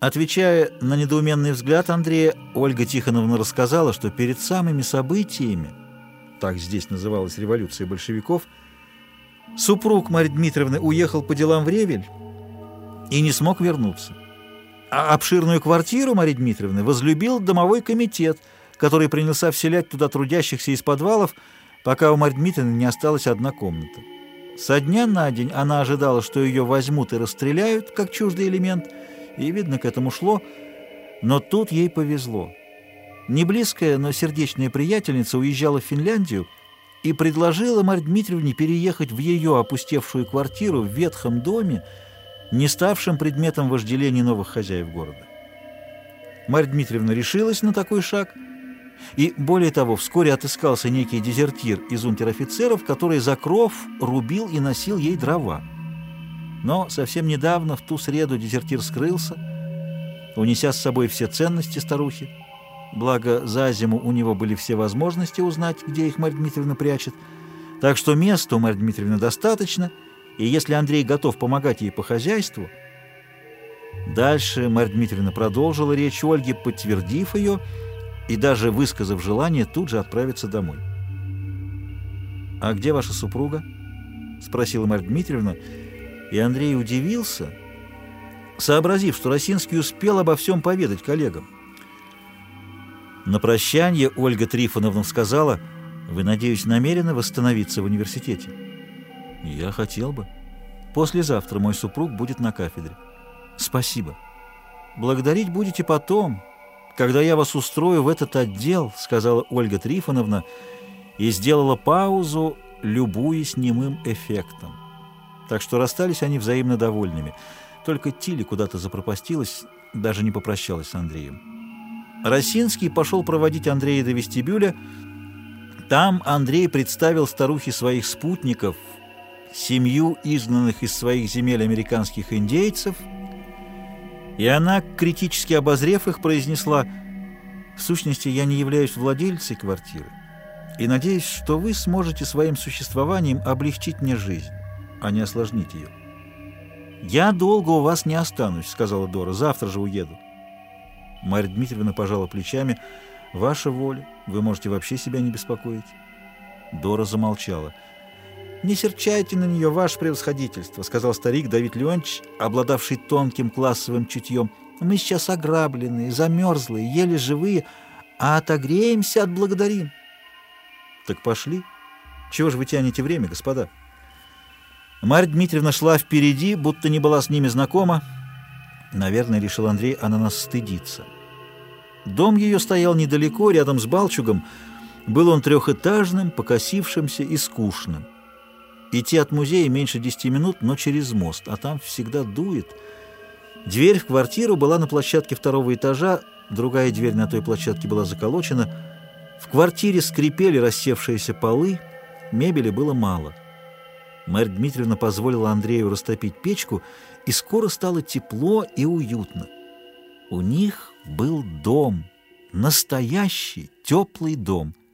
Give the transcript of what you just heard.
Отвечая на недоуменный взгляд Андрея, Ольга Тихоновна рассказала, что перед самыми событиями, так здесь называлась революция большевиков, супруг Марьи Дмитриевны уехал по делам в Ревель и не смог вернуться. А обширную квартиру Марьи Дмитриевны возлюбил домовой комитет, который принялся вселять туда трудящихся из подвалов, пока у Марьи Дмитриевны не осталась одна комната. Со дня на день она ожидала, что ее возьмут и расстреляют, как чуждый элемент – и, видно, к этому шло, но тут ей повезло. Неблизкая, но сердечная приятельница уезжала в Финляндию и предложила Марье Дмитриевне переехать в ее опустевшую квартиру в ветхом доме, не ставшем предметом вожделения новых хозяев города. Марья Дмитриевна решилась на такой шаг, и, более того, вскоре отыскался некий дезертир из унтер-офицеров, который за кров рубил и носил ей дрова. Но совсем недавно, в ту среду, дезертир скрылся, унеся с собой все ценности старухи. Благо, за зиму у него были все возможности узнать, где их Марья Дмитриевна прячет. Так что места у Марьи Дмитриевны достаточно, и если Андрей готов помогать ей по хозяйству... Дальше Марья Дмитриевна продолжила речь Ольги, подтвердив ее и даже высказав желание тут же отправиться домой. «А где ваша супруга?» — спросила Марья Дмитриевна, — и Андрей удивился, сообразив, что Росинский успел обо всем поведать коллегам. На прощание Ольга Трифоновна сказала, «Вы, надеюсь, намерены восстановиться в университете?» «Я хотел бы. Послезавтра мой супруг будет на кафедре». «Спасибо. Благодарить будете потом, когда я вас устрою в этот отдел», сказала Ольга Трифоновна и сделала паузу, любуясь немым эффектом так что расстались они взаимно довольными. Только Тили куда-то запропастилась, даже не попрощалась с Андреем. Росинский пошел проводить Андрея до вестибюля. Там Андрей представил старухе своих спутников, семью изгнанных из своих земель американских индейцев, и она, критически обозрев их, произнесла «В сущности, я не являюсь владельцей квартиры и надеюсь, что вы сможете своим существованием облегчить мне жизнь» а не осложнить ее. «Я долго у вас не останусь», — сказала Дора. «Завтра же уеду». Марья Дмитриевна пожала плечами. «Ваша воля. Вы можете вообще себя не беспокоить». Дора замолчала. «Не серчайте на нее, ваше превосходительство», — сказал старик Давид Леонтьевич, обладавший тонким классовым чутьем. «Мы сейчас ограбленные, замерзлые, еле живые, а отогреемся, отблагодарим». «Так пошли. Чего же вы тянете время, господа?» Марья Дмитриевна шла впереди, будто не была с ними знакома. Наверное, решил Андрей, она нас стыдится. Дом ее стоял недалеко, рядом с Балчугом. Был он трехэтажным, покосившимся и скучным. Идти от музея меньше десяти минут, но через мост, а там всегда дует. Дверь в квартиру была на площадке второго этажа, другая дверь на той площадке была заколочена. В квартире скрипели рассевшиеся полы, мебели было мало. Марья Дмитриевна позволила Андрею растопить печку, и скоро стало тепло и уютно. У них был дом, настоящий теплый дом —